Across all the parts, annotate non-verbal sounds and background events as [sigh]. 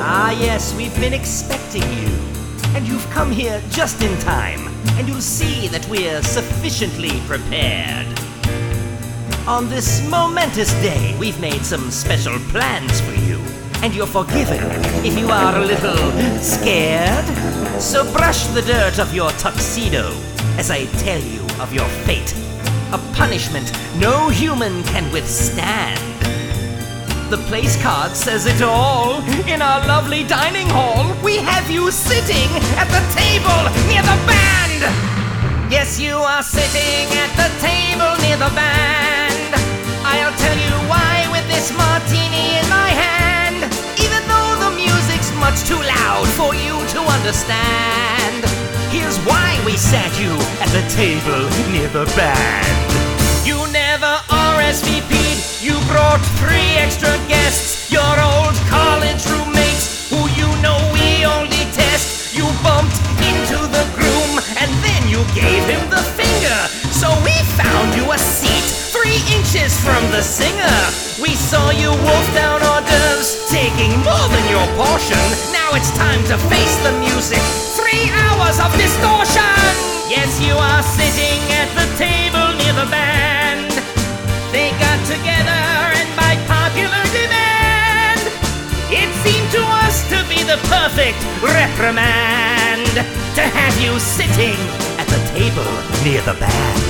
ah, yes, we've been expecting you. And you've come here just in time. And you'll see that we're sufficiently prepared. On this momentous day, we've made some special plans for you. And you're forgiven if you are a little scared. So brush the dirt off your tuxedo as I tell you of your fate. A punishment no human can withstand. The place card says it all. In our lovely dining hall, we have you sitting at the table near the band. Yes, you are sitting at the table near the band. I'll tell you why with this martini in my hand. Even though the music's much too loud for you to understand. We sat you at the table near the band. You never RSVP'd, you brought three extra guests. Your old college roommates, who you know we all detest. You bumped into the groom, and then you gave him the finger. So we found you a seat three inches from the singer. We saw you wolf down hors d'oeuvres, taking more than your portion. Now it's time to face the music. Three hours of distortion. Yes, you are sitting at the table near the band. They got together and by popular demand, it seemed to us to be the perfect reprimand to have you sitting at the table near the band.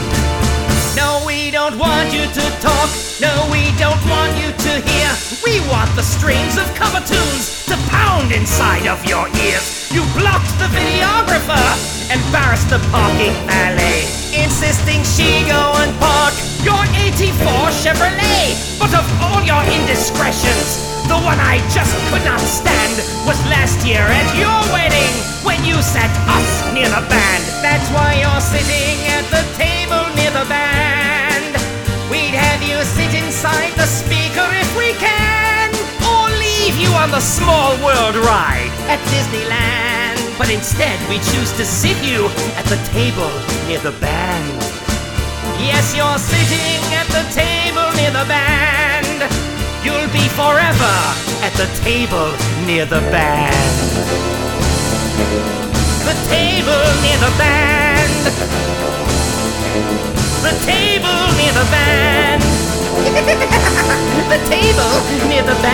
No, we don't want you to talk. No, we don't want you to hear. We want the strings of cover tunes to pound inside of your ears. You blocked the videographer, embarrassed the parking valet, insisting she go and park your 84 Chevrolet. But of all your indiscretions, the one I just could not stand was last year at your wedding when you sat us near the band. That's why you're sitting at the on the small world ride at Disneyland. But instead, we choose to sit you at the table near the band. Yes, you're sitting at the table near the band. You'll be forever at the table near the band. The table near the band. The table near the band. [laughs] the table near the band.